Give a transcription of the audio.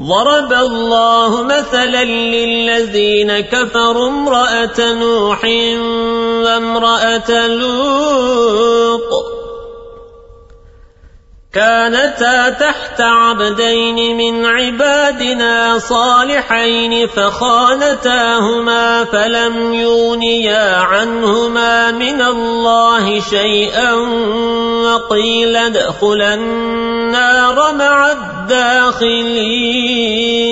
ضرب الله مثلا للذين كفروا امرأة نوح وامرأة لوط. كانتا تحت عبدين من عبادنا صالحين فخانتاهما فلم يونيا عنهما من الله شيئا وقيل ادخلا النار مع الداخلين